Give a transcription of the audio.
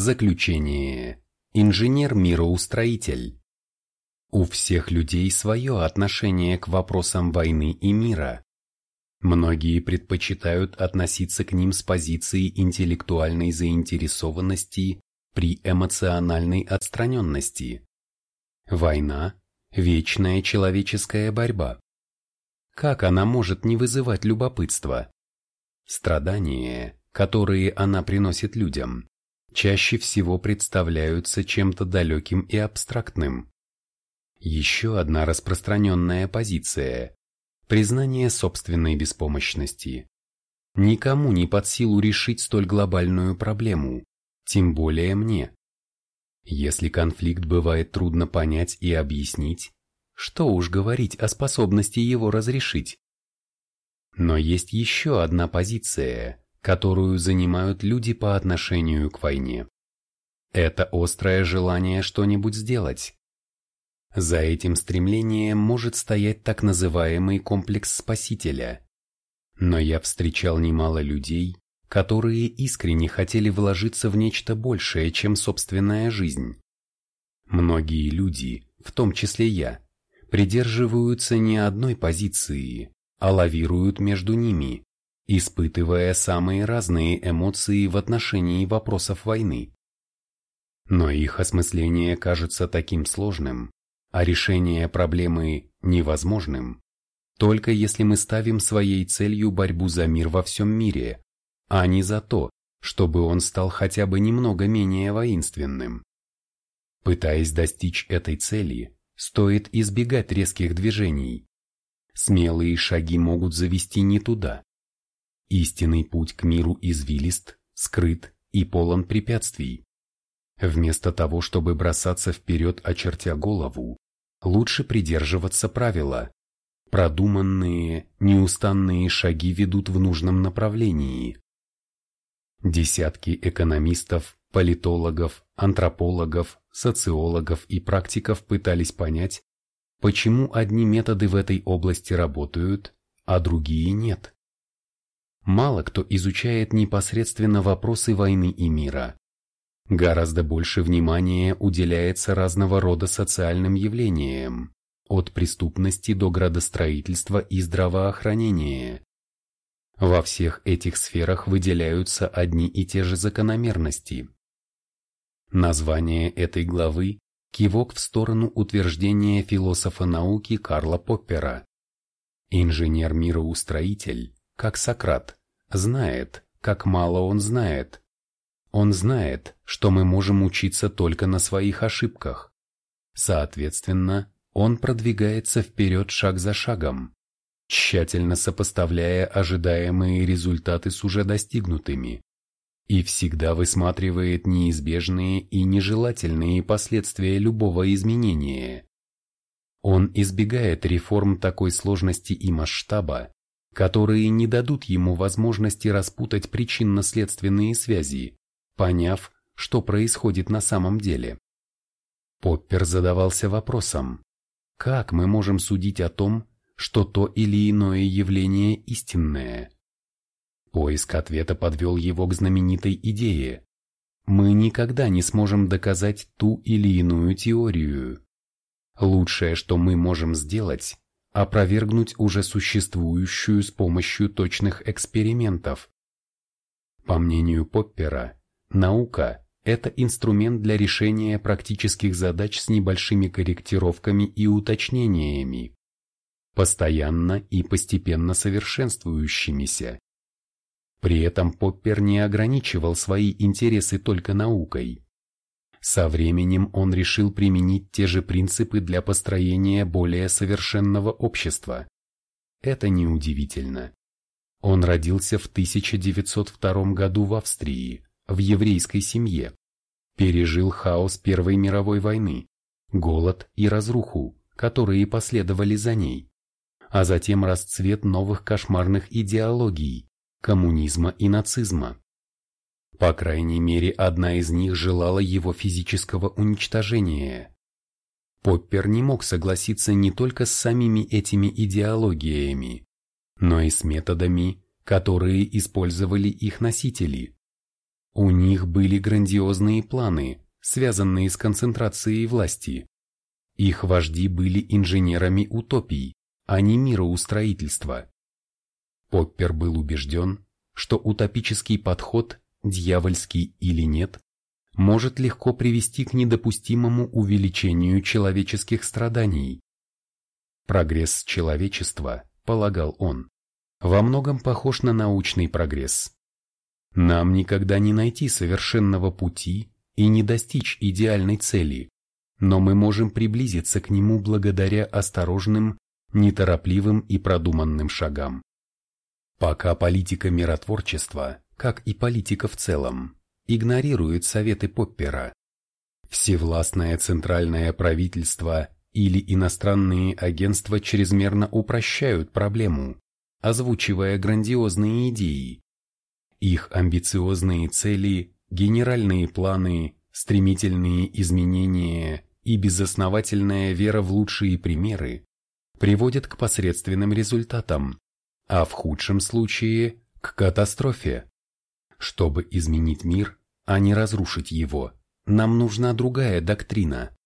Заключение. Инженер-мироустроитель. У всех людей свое отношение к вопросам войны и мира. Многие предпочитают относиться к ним с позиции интеллектуальной заинтересованности при эмоциональной отстраненности. Война – вечная человеческая борьба. Как она может не вызывать любопытства? Страдания, которые она приносит людям, чаще всего представляются чем-то далеким и абстрактным. Еще одна распространенная позиция – признание собственной беспомощности. Никому не под силу решить столь глобальную проблему, тем более мне. Если конфликт бывает трудно понять и объяснить, что уж говорить о способности его разрешить. Но есть еще одна позиция, которую занимают люди по отношению к войне. Это острое желание что-нибудь сделать, за этим стремлением может стоять так называемый комплекс спасителя. Но я встречал немало людей, которые искренне хотели вложиться в нечто большее, чем собственная жизнь. Многие люди, в том числе я, придерживаются не одной позиции, а лавируют между ними, испытывая самые разные эмоции в отношении вопросов войны. Но их осмысление кажется таким сложным, а решение проблемы невозможным, только если мы ставим своей целью борьбу за мир во всем мире, а не за то, чтобы он стал хотя бы немного менее воинственным. Пытаясь достичь этой цели, стоит избегать резких движений. Смелые шаги могут завести не туда. Истинный путь к миру извилист, скрыт и полон препятствий. Вместо того, чтобы бросаться вперед, очертя голову, лучше придерживаться правила. Продуманные, неустанные шаги ведут в нужном направлении. Десятки экономистов, политологов, антропологов, социологов и практиков пытались понять, почему одни методы в этой области работают, а другие нет. Мало кто изучает непосредственно вопросы войны и мира. Гораздо больше внимания уделяется разного рода социальным явлениям, от преступности до градостроительства и здравоохранения. Во всех этих сферах выделяются одни и те же закономерности. Название этой главы – кивок в сторону утверждения философа науки Карла Поппера. Инженер-мироустроитель, как Сократ, знает, как мало он знает, он знает, что мы можем учиться только на своих ошибках. Соответственно, он продвигается вперед шаг за шагом, тщательно сопоставляя ожидаемые результаты с уже достигнутыми, и всегда высматривает неизбежные и нежелательные последствия любого изменения. Он избегает реформ такой сложности и масштаба, которые не дадут ему возможности распутать причинно-следственные связи, поняв, что происходит на самом деле. Поппер задавался вопросом, как мы можем судить о том, что то или иное явление истинное? Поиск ответа подвел его к знаменитой идее. Мы никогда не сможем доказать ту или иную теорию. Лучшее, что мы можем сделать, опровергнуть уже существующую с помощью точных экспериментов. По мнению Поппера, Наука – это инструмент для решения практических задач с небольшими корректировками и уточнениями, постоянно и постепенно совершенствующимися. При этом Поппер не ограничивал свои интересы только наукой. Со временем он решил применить те же принципы для построения более совершенного общества. Это неудивительно. Он родился в 1902 году в Австрии, в еврейской семье, пережил хаос Первой мировой войны, голод и разруху, которые последовали за ней, а затем расцвет новых кошмарных идеологий, коммунизма и нацизма. По крайней мере, одна из них желала его физического уничтожения. Поппер не мог согласиться не только с самими этими идеологиями, но и с методами, которые использовали их носители. У них были грандиозные планы, связанные с концентрацией власти. Их вожди были инженерами утопий, а не мироустроительства. Поппер был убежден, что утопический подход, дьявольский или нет, может легко привести к недопустимому увеличению человеческих страданий. Прогресс человечества, полагал он, во многом похож на научный прогресс. Нам никогда не найти совершенного пути и не достичь идеальной цели, но мы можем приблизиться к нему благодаря осторожным, неторопливым и продуманным шагам. Пока политика миротворчества, как и политика в целом, игнорирует советы Поппера, всевластное центральное правительство или иностранные агентства чрезмерно упрощают проблему, озвучивая грандиозные идеи. Их амбициозные цели, генеральные планы, стремительные изменения и безосновательная вера в лучшие примеры приводят к посредственным результатам, а в худшем случае – к катастрофе. Чтобы изменить мир, а не разрушить его, нам нужна другая доктрина.